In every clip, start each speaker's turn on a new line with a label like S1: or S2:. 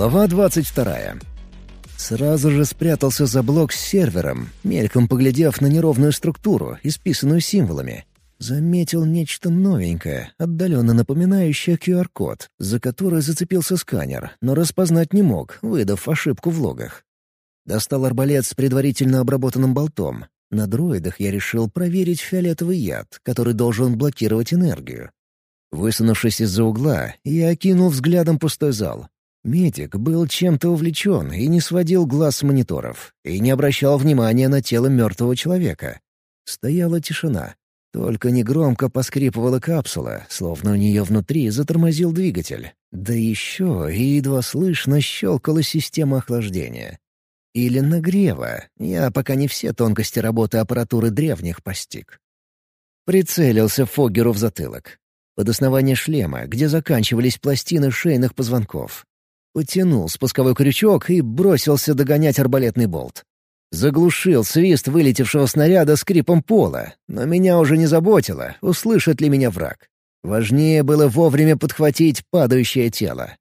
S1: Глава двадцать вторая. Сразу же спрятался за блок с сервером, мельком поглядев на неровную структуру, исписанную символами. Заметил нечто новенькое, отдаленно напоминающее QR-код, за который зацепился сканер, но распознать не мог, выдав ошибку в логах. Достал арбалет с предварительно обработанным болтом. На дроидах я решил проверить фиолетовый яд, который должен блокировать энергию. Высунувшись из-за угла, я окинул взглядом пустой зал. Медик был чем-то увлечен и не сводил глаз с мониторов, и не обращал внимания на тело мертвого человека. Стояла тишина. Только негромко поскрипывала капсула, словно у нее внутри затормозил двигатель. Да еще и едва слышно щелкала система охлаждения. Или нагрева. Я пока не все тонкости работы аппаратуры древних постиг. Прицелился Фоггеру в затылок. Под основание шлема, где заканчивались пластины шейных позвонков. Потянул спусковой крючок и бросился догонять арбалетный болт. Заглушил свист вылетевшего снаряда скрипом пола, но меня уже не заботило, услышит ли меня враг. Важнее было вовремя подхватить падающее тело.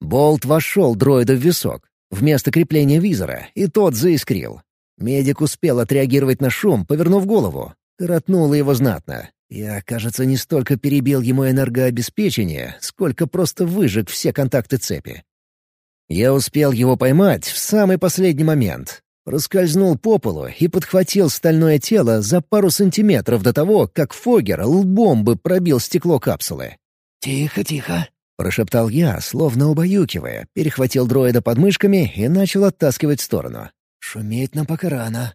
S1: Болт вошел дроиду в висок, вместо крепления визора, и тот заискрил. Медик успел отреагировать на шум, повернув голову. Коротнуло его знатно. Я, кажется, не столько перебил ему энергообеспечение, сколько просто выжег все контакты цепи. Я успел его поймать в самый последний момент. Проскользнул по полу и подхватил стальное тело за пару сантиметров до того, как Фогер лбом бы пробил стекло капсулы.
S2: «Тихо, тихо», —
S1: прошептал я, словно убаюкивая, перехватил дроида под мышками и начал оттаскивать в сторону.
S2: «Шуметь нам пока рано.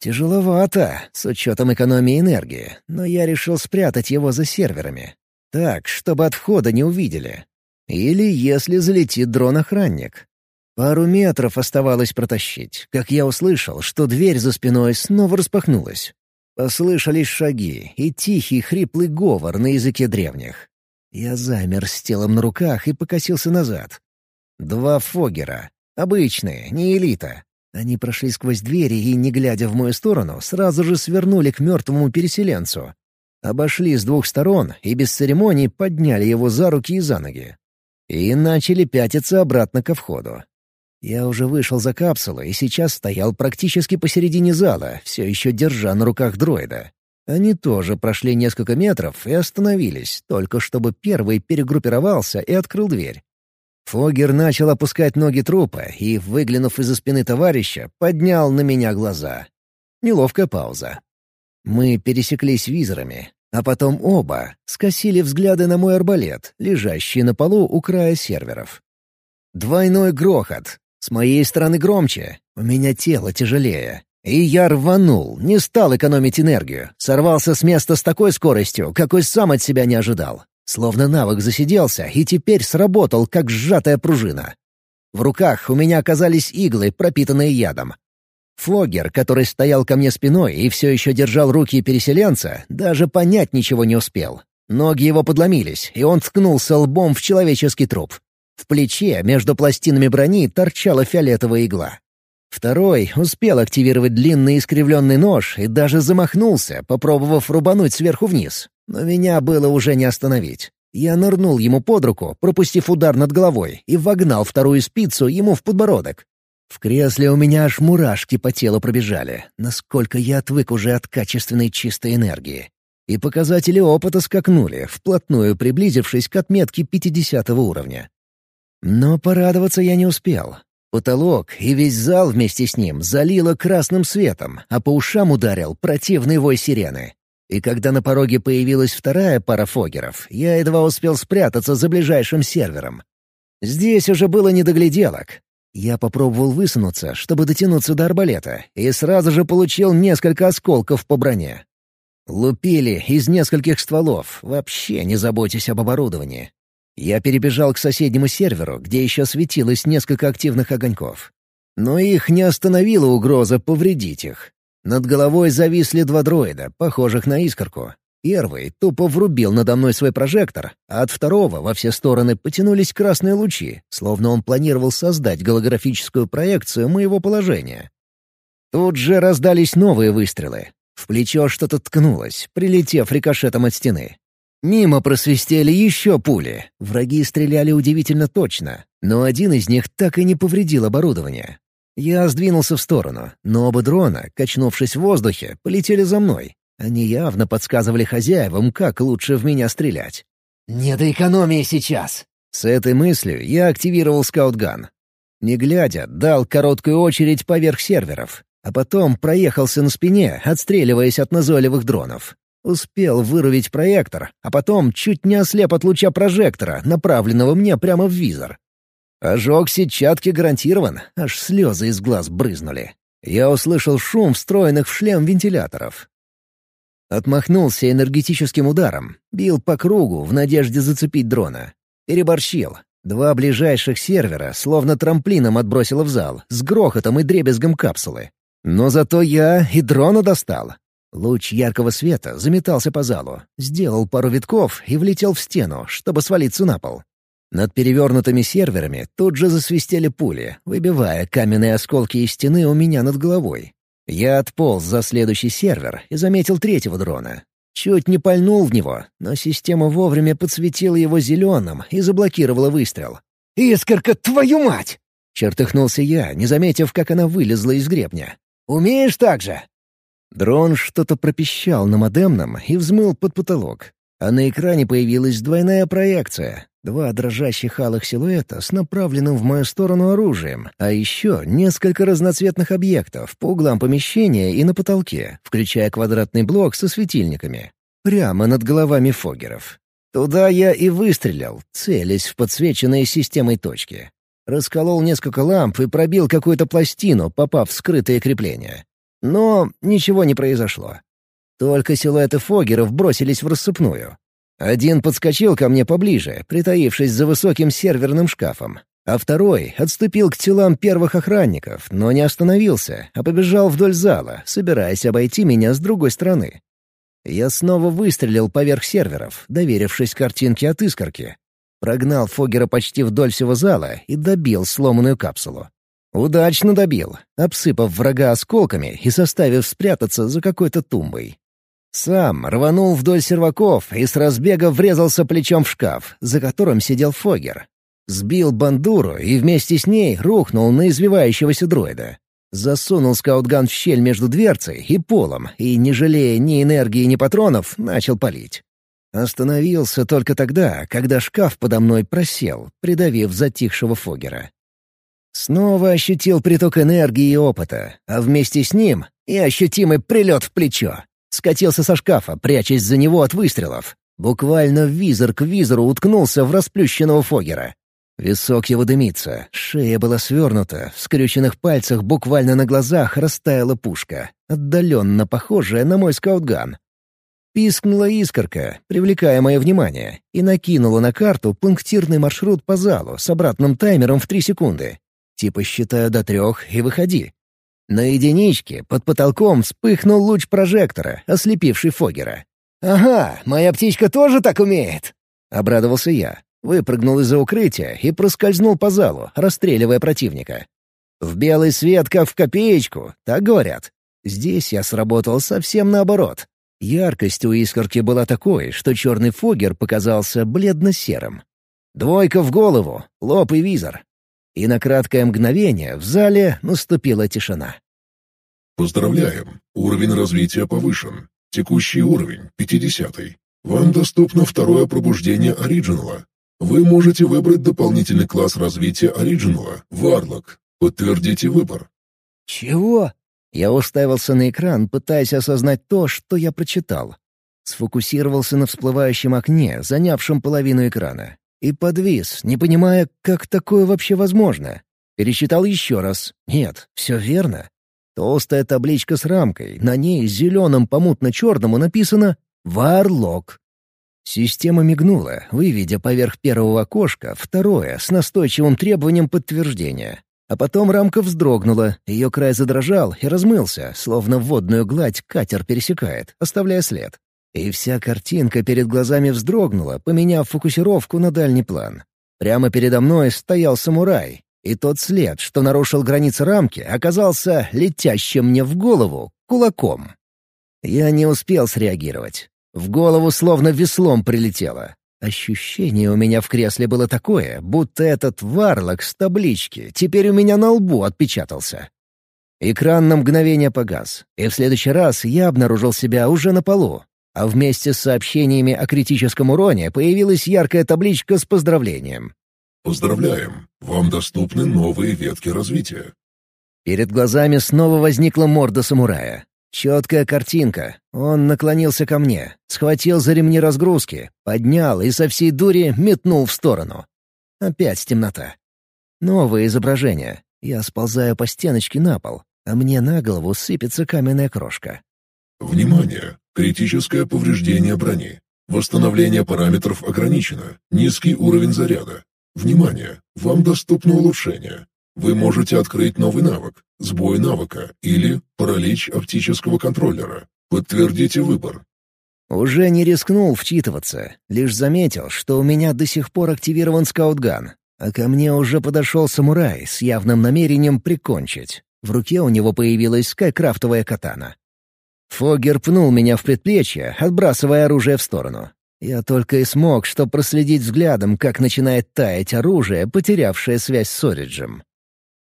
S1: Тяжеловато, с учетом экономии энергии, но я решил спрятать его за серверами. Так, чтобы от входа не увидели. Или если залетит дрон-охранник. Пару метров оставалось протащить, как я услышал, что дверь за спиной снова распахнулась. Послышались шаги и тихий хриплый говор на языке древних. Я замер с телом на руках и покосился назад. Два фогера. Обычные, не элита. Они прошли сквозь двери и, не глядя в мою сторону, сразу же свернули к мертвому переселенцу. Обошли с двух сторон и без церемоний подняли его за руки и за ноги. И начали пятиться обратно ко входу. Я уже вышел за капсулу и сейчас стоял практически посередине зала, все еще держа на руках дроида. Они тоже прошли несколько метров и остановились, только чтобы первый перегруппировался и открыл дверь. Фогер начал опускать ноги трупа и, выглянув из-за спины товарища, поднял на меня глаза. Неловкая пауза. Мы пересеклись визорами, а потом оба скосили взгляды на мой арбалет, лежащий на полу у края серверов. Двойной грохот. С моей стороны громче, у меня тело тяжелее. И я рванул, не стал экономить энергию, сорвался с места с такой скоростью, какой сам от себя не ожидал. Словно навык засиделся и теперь сработал, как сжатая пружина. В руках у меня оказались иглы, пропитанные ядом. Фогер, который стоял ко мне спиной и все еще держал руки переселенца, даже понять ничего не успел. Ноги его подломились, и он ткнулся лбом в человеческий труп. В плече между пластинами брони торчала фиолетовая игла. Второй успел активировать длинный искривленный нож и даже замахнулся, попробовав рубануть сверху вниз. Но меня было уже не остановить. Я нырнул ему под руку, пропустив удар над головой, и вогнал вторую спицу ему в подбородок. В кресле у меня аж мурашки по телу пробежали, насколько я отвык уже от качественной чистой энергии. И показатели опыта скакнули, вплотную приблизившись к отметке 50 уровня. Но порадоваться я не успел. Потолок и весь зал вместе с ним залило красным светом, а по ушам ударил противный вой сирены. И когда на пороге появилась вторая пара фогеров, я едва успел спрятаться за ближайшим сервером. Здесь уже было недогляделок. Я попробовал высунуться, чтобы дотянуться до арбалета, и сразу же получил несколько осколков по броне. Лупили из нескольких стволов, вообще не заботясь об оборудовании. Я перебежал к соседнему серверу, где еще светилось несколько активных огоньков. Но их не остановила угроза повредить их. Над головой зависли два дроида, похожих на искорку. Первый тупо врубил надо мной свой прожектор, а от второго во все стороны потянулись красные лучи, словно он планировал создать голографическую проекцию моего положения. Тут же раздались новые выстрелы. В плечо что-то ткнулось, прилетев рикошетом от стены. Мимо просвистели еще пули. Враги стреляли удивительно точно, но один из них так и не повредил оборудование. Я сдвинулся в сторону, но оба дрона, качнувшись в воздухе, полетели за мной. Они явно подсказывали хозяевам, как лучше в меня стрелять.
S2: «Не до экономии сейчас!»
S1: С этой мыслью я активировал скаутган. Не глядя, дал короткую очередь поверх серверов, а потом проехался на спине, отстреливаясь от назойливых дронов. Успел вырубить проектор, а потом чуть не ослеп от луча прожектора, направленного мне прямо в визор. Ожог сетчатки гарантирован, аж слезы из глаз брызнули. Я услышал шум встроенных в шлем вентиляторов. Отмахнулся энергетическим ударом, бил по кругу в надежде зацепить дрона. Переборщил. Два ближайших сервера словно трамплином отбросило в зал, с грохотом и дребезгом капсулы. Но зато я и дрона достал. Луч яркого света заметался по залу, сделал пару витков и влетел в стену, чтобы свалиться на пол. Над перевернутыми серверами тут же засвистели пули, выбивая каменные осколки из стены у меня над головой. Я отполз за следующий сервер и заметил третьего дрона. Чуть не пальнул в него, но система вовремя подсветила его зеленым и заблокировала выстрел.
S2: «Искорка, твою мать!»
S1: — чертыхнулся я, не заметив, как она вылезла из гребня.
S2: «Умеешь так же?»
S1: Дрон что-то пропищал на модемном и взмыл под потолок. А на экране появилась двойная проекция. Два дрожащих алых силуэта с направленным в мою сторону оружием, а еще несколько разноцветных объектов по углам помещения и на потолке, включая квадратный блок со светильниками. Прямо над головами фогеров. Туда я и выстрелил, целясь в подсвеченные системой точки. Расколол несколько ламп и пробил какую-то пластину, попав в скрытые крепления. Но ничего не произошло. Только силуэты фогеров бросились в рассыпную. Один подскочил ко мне поближе, притаившись за высоким серверным шкафом, а второй отступил к телам первых охранников, но не остановился, а побежал вдоль зала, собираясь обойти меня с другой стороны. Я снова выстрелил поверх серверов, доверившись картинке от искорки. Прогнал Фогера почти вдоль всего зала и добил сломанную капсулу. Удачно добил, обсыпав врага осколками и заставив спрятаться за какой-то тумбой. Сам рванул вдоль серваков и с разбега врезался плечом в шкаф, за которым сидел Фогер. Сбил бандуру и вместе с ней рухнул на извивающегося дроида. Засунул скаутган в щель между дверцей и полом и, не жалея ни энергии, ни патронов, начал палить. Остановился только тогда, когда шкаф подо мной просел, придавив затихшего Фогера. Снова ощутил приток энергии и опыта, а вместе с ним и ощутимый прилет в плечо. Скатился со шкафа, прячась за него от выстрелов. Буквально визор к визору уткнулся в расплющенного Фогера. Висок его дымится, шея была свернута, в скрюченных пальцах буквально на глазах растаяла пушка, отдаленно похожая на мой скаутган. Пискнула искорка, привлекая мое внимание, и накинула на карту пунктирный маршрут по залу с обратным таймером в три секунды. Типа считаю до трех и выходи. На единичке под потолком вспыхнул луч прожектора, ослепивший Фогера.
S2: «Ага, моя птичка тоже так умеет!»
S1: — обрадовался я. Выпрыгнул из-за укрытия и проскользнул по залу, расстреливая противника. В белый свет, как в копеечку, так говорят. Здесь я сработал совсем наоборот. Яркость у искорки была такой, что черный фогер показался бледно-серым. Двойка в голову, лоб и визор и на краткое мгновение в зале наступила тишина.
S3: Поздравляем! Уровень развития повышен. Текущий уровень — 50 -й. Вам доступно второе пробуждение Оригинала. Вы можете выбрать дополнительный класс развития Оригинала — Варлок. Подтвердите выбор.
S1: «Чего?» Я уставился на экран, пытаясь осознать то, что я прочитал. Сфокусировался на всплывающем окне, занявшем половину экрана. И подвис, не понимая, как такое вообще возможно. Пересчитал еще раз. Нет, все верно. Толстая табличка с рамкой, на ней зеленым по мутно-черному написано «Варлок». Система мигнула, выведя поверх первого окошка второе с настойчивым требованием подтверждения. А потом рамка вздрогнула, ее край задрожал и размылся, словно водную гладь катер пересекает, оставляя след. И вся картинка перед глазами вздрогнула, поменяв фокусировку на дальний план. Прямо передо мной стоял самурай, и тот след, что нарушил границы рамки, оказался летящим мне в голову кулаком. Я не успел среагировать. В голову словно веслом прилетело. Ощущение у меня в кресле было такое, будто этот варлок с таблички теперь у меня на лбу отпечатался. Экран на мгновение погас, и в следующий раз я обнаружил себя уже на полу, а вместе с сообщениями о критическом уроне появилась яркая табличка с поздравлением.
S3: «Поздравляем! Вам доступны новые ветки развития».
S1: Перед глазами снова возникла морда самурая. Четкая картинка. Он наклонился ко мне, схватил за ремни разгрузки, поднял и со всей дури метнул в сторону. Опять темнота. Новое изображение. Я сползаю по стеночке на пол, а мне на голову сыпется каменная крошка.
S3: Внимание! Критическое повреждение брони. Восстановление параметров ограничено. Низкий уровень заряда. Внимание! Вам доступно улучшение. Вы можете открыть новый навык, сбой навыка или паралич оптического контроллера. Подтвердите выбор.
S1: Уже не рискнул вчитываться, лишь заметил, что у меня до сих пор активирован скаутган, а ко мне уже подошел самурай с явным намерением прикончить. В руке у него появилась скайкрафтовая катана. Фогер пнул меня в предплечье, отбрасывая оружие в сторону. Я только и смог, что проследить взглядом, как начинает таять оружие, потерявшее связь с Ориджем.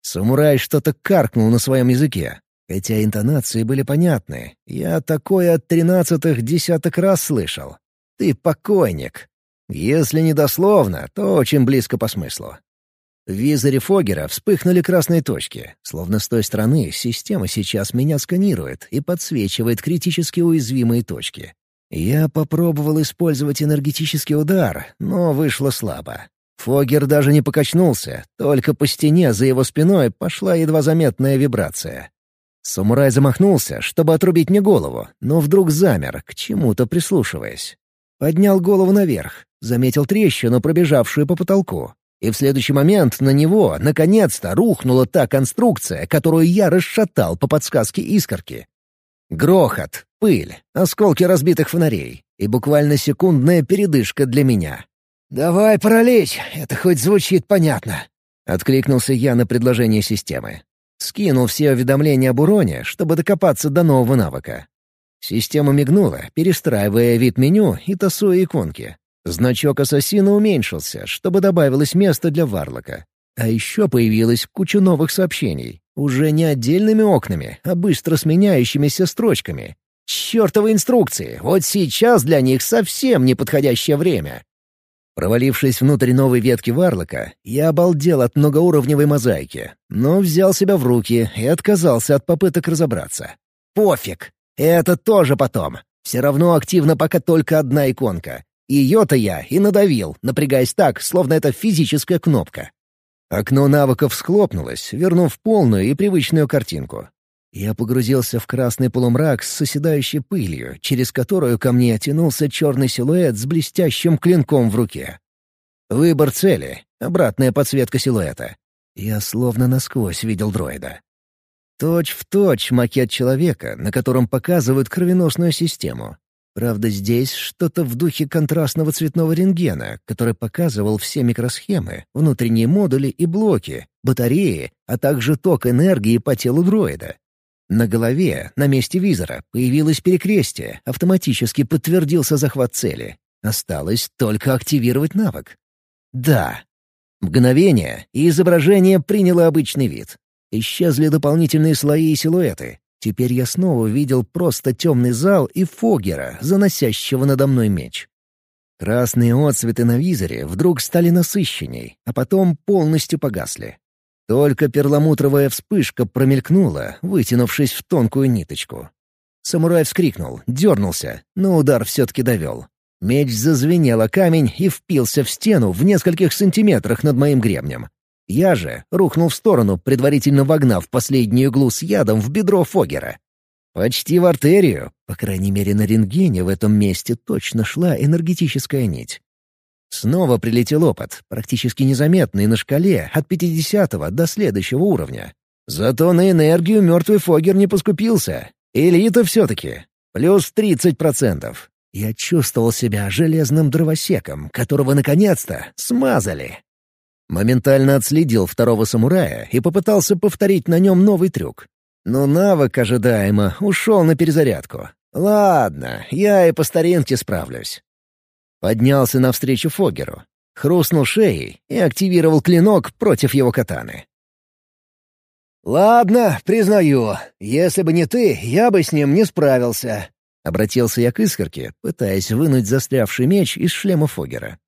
S1: Самурай что-то каркнул на своем языке. Хотя интонации были понятны, я такое от тринадцатых десяток раз слышал. «Ты покойник». Если не дословно, то очень близко по смыслу. В визоре Фогера вспыхнули красные точки, словно с той стороны система сейчас меня сканирует и подсвечивает критически уязвимые точки. Я попробовал использовать энергетический удар, но вышло слабо. Фогер даже не покачнулся, только по стене за его спиной пошла едва заметная вибрация. Самурай замахнулся, чтобы отрубить мне голову, но вдруг замер, к чему-то прислушиваясь. Поднял голову наверх, заметил трещину, пробежавшую по потолку. И в следующий момент на него, наконец-то, рухнула та конструкция, которую я расшатал по подсказке искорки. Грохот, пыль, осколки разбитых фонарей и буквально секундная передышка для меня.
S2: «Давай паралич, это хоть звучит понятно», —
S1: откликнулся я на предложение системы. Скинул все уведомления об уроне, чтобы докопаться до нового навыка. Система мигнула, перестраивая вид меню и тасуя иконки. Значок ассасина уменьшился, чтобы добавилось место для варлока. А еще появилась куча новых сообщений. Уже не отдельными окнами, а быстро сменяющимися строчками. Чёртовы инструкции! Вот сейчас для них совсем неподходящее время. Провалившись внутрь новой ветки варлока, я обалдел от многоуровневой мозаики, но взял себя в руки и отказался от попыток разобраться. Пофиг! Это тоже потом. Все равно активно пока только одна иконка. Ее-то я и надавил, напрягаясь так, словно это физическая кнопка. Окно навыков схлопнулось, вернув полную и привычную картинку. Я погрузился в красный полумрак с соседающей пылью, через которую ко мне тянулся черный силуэт с блестящим клинком в руке. Выбор цели, обратная подсветка силуэта. Я словно насквозь видел дроида. Точь в точь макет человека, на котором показывают кровеносную систему. Правда, здесь что-то в духе контрастного цветного рентгена, который показывал все микросхемы, внутренние модули и блоки, батареи, а также ток энергии по телу дроида. На голове, на месте визора, появилось перекрестие, автоматически подтвердился захват цели. Осталось только активировать навык. Да. Мгновение, и изображение приняло обычный вид. Исчезли дополнительные слои и силуэты. Теперь я снова видел просто темный зал и Фогера, заносящего надо мной меч. Красные отцветы на визоре вдруг стали насыщенней, а потом полностью погасли. Только перламутровая вспышка промелькнула, вытянувшись в тонкую ниточку. Самурай вскрикнул, дернулся, но удар все-таки довел. Меч зазвенел о камень и впился в стену в нескольких сантиметрах над моим гребнем. Я же рухнул в сторону, предварительно вогнав последнюю иглу с ядом в бедро Фогера. Почти в артерию, по крайней мере на рентгене в этом месте точно шла энергетическая нить. Снова прилетел опыт, практически незаметный на шкале от 50 до следующего уровня. Зато на энергию мертвый Фогер не поскупился. Элита все-таки. Плюс 30%. Я чувствовал себя железным дровосеком, которого наконец-то смазали. Моментально отследил второго самурая и попытался повторить на нем новый трюк. Но навык ожидаемо ушел на перезарядку. Ладно, я и по старинке справлюсь. Поднялся навстречу Фогеру, хрустнул шеей и активировал клинок против его катаны.
S2: «Ладно, признаю, если бы не ты, я бы с ним не справился», —
S1: обратился я к искорке, пытаясь вынуть застрявший меч из шлема Фогера.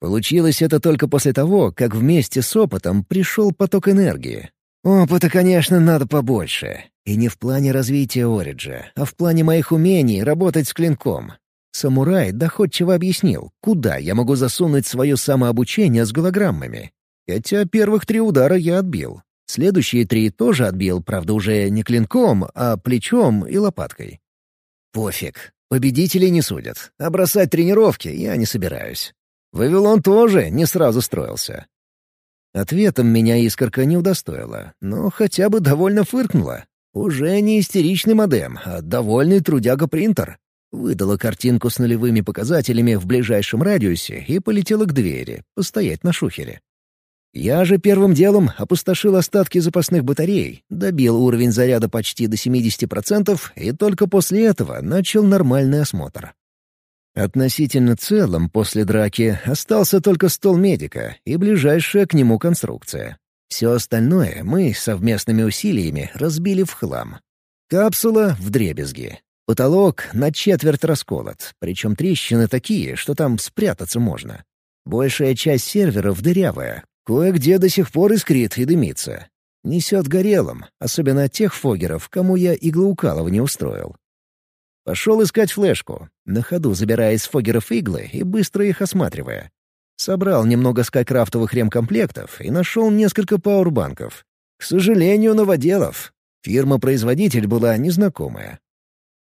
S1: Получилось это только после того, как вместе с опытом пришел поток энергии. Опыта, конечно, надо побольше. И не в плане развития Ориджа, а в плане моих умений работать с клинком. Самурай доходчиво объяснил, куда я могу засунуть свое самообучение с голограммами. Хотя первых три удара я отбил. Следующие три тоже отбил, правда, уже не клинком, а плечом и лопаткой. Пофиг, победителей не судят, а бросать тренировки я не собираюсь. Вавилон тоже не сразу строился. Ответом меня искорка не удостоила, но хотя бы довольно фыркнула. Уже не истеричный модем, а довольный трудяга-принтер. Выдала картинку с нулевыми показателями в ближайшем радиусе и полетела к двери, постоять на шухере. Я же первым делом опустошил остатки запасных батарей, добил уровень заряда почти до 70% и только после этого начал нормальный осмотр. Относительно целым после драки остался только стол медика и ближайшая к нему конструкция. Все остальное мы совместными усилиями разбили в хлам. Капсула — в дребезги. Потолок на четверть расколот, причем трещины такие, что там спрятаться можно. Большая часть серверов дырявая, Кое-где до сих пор искрит и дымится. Несет горелым, особенно тех фогеров, кому я иглоукалывание устроил. Пошел искать флешку, на ходу забирая из фогеров иглы и быстро их осматривая. Собрал немного скайкрафтовых ремкомплектов и нашел несколько пауэрбанков. К сожалению, новоделов. Фирма-производитель была незнакомая.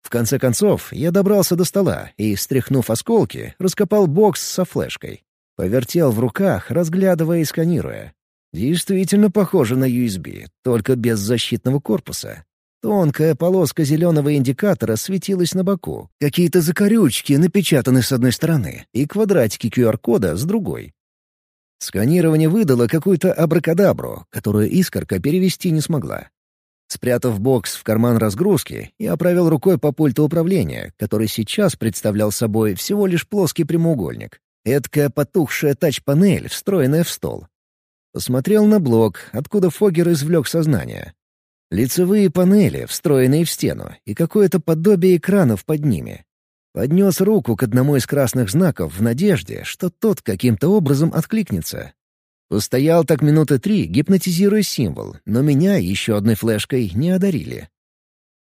S1: В конце концов, я добрался до стола и, стряхнув осколки, раскопал бокс со флешкой. Повертел в руках, разглядывая и сканируя. Действительно похоже на USB, только без защитного корпуса. Тонкая полоска зеленого индикатора светилась на боку. Какие-то закорючки напечатаны с одной стороны и квадратики QR-кода с другой. Сканирование выдало какую-то абракадабру, которую искорка перевести не смогла. Спрятав бокс в карман разгрузки, я провел рукой по пульту управления, который сейчас представлял собой всего лишь плоский прямоугольник. Эдкая потухшая тач-панель, встроенная в стол. Посмотрел на блок, откуда Фогер извлек сознание. Лицевые панели, встроенные в стену, и какое-то подобие экранов под ними. Поднес руку к одному из красных знаков в надежде, что тот каким-то образом откликнется. Постоял так минуты три, гипнотизируя символ, но меня еще одной флешкой не одарили.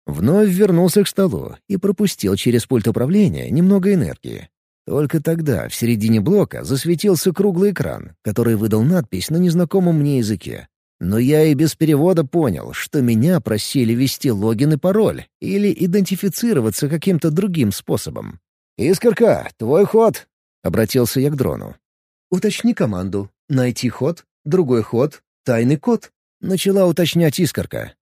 S1: Вновь вернулся к столу и пропустил через пульт управления немного энергии. Только тогда в середине блока засветился круглый экран, который выдал надпись на незнакомом мне языке. Но я и без перевода понял, что меня просили ввести логин и пароль или идентифицироваться каким-то другим способом. «Искорка, твой ход!» — обратился я к дрону. «Уточни команду. Найти ход, другой ход, тайный код», — начала уточнять Искорка.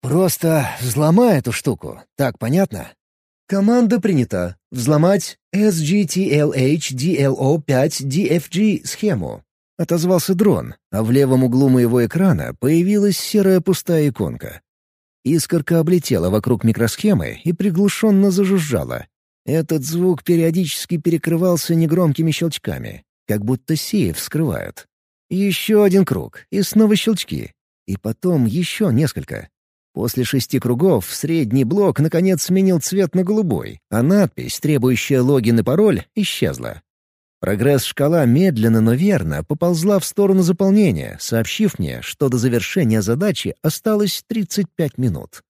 S1: «Просто взломай эту штуку. Так понятно?» Команда принята. Взломать SGTLH-DLO5-DFG схему. Отозвался дрон, а в левом углу моего экрана появилась серая пустая иконка. Искорка облетела вокруг микросхемы и приглушенно зажужжала. Этот звук периодически перекрывался негромкими щелчками, как будто сейф вскрывают. Еще один круг, и снова щелчки. И потом еще несколько. После шести кругов средний блок наконец сменил цвет на голубой, а надпись, требующая логин и пароль, исчезла. Прогресс-шкала медленно, но верно поползла в сторону заполнения, сообщив мне, что до завершения задачи осталось 35 минут.